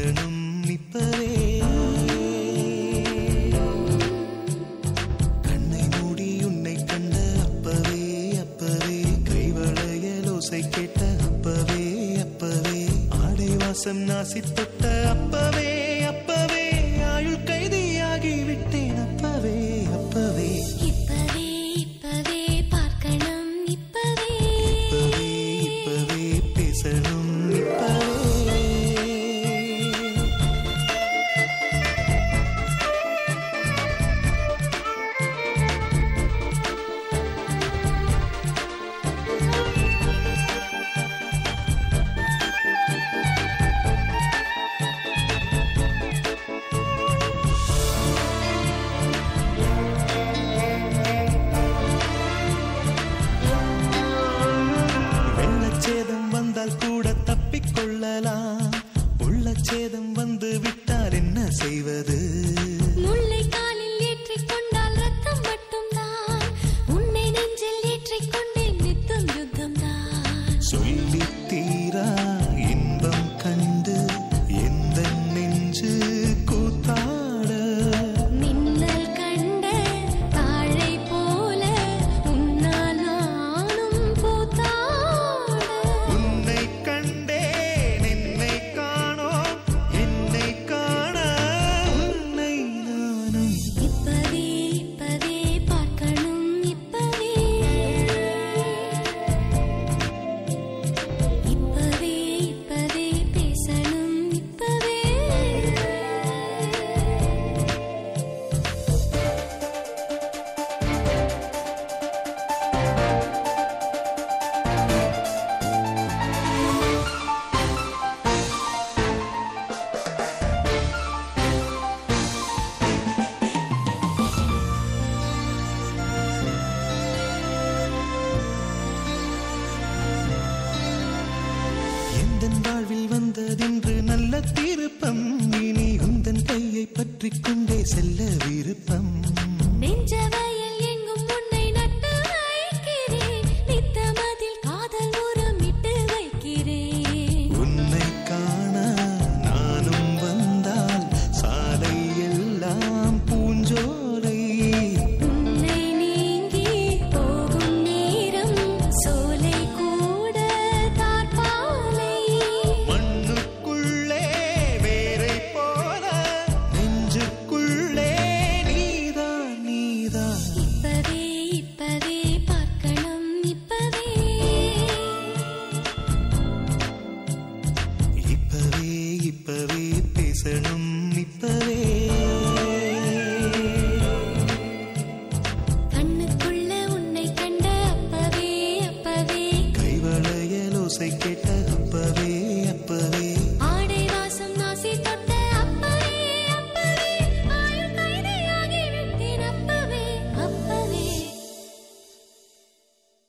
பேசணும் இப்பவே. கண்ணை மூடி உன்னை கண்ட அப்பவே அப்பவே. கைவளையலோசை கேட்ட அப்பவே அப்பவே. ஆடை செய்வது. நானும் திருப்பம். இனி உந்தன் கையை பற்றி கொண்டே செல்ல விருப்பம். பேசணும் இப்பவே. கண்ணுக்குள்ள உன்னை கண்ட அப்பவே அப்பவே. கைவளையல் கேட்ட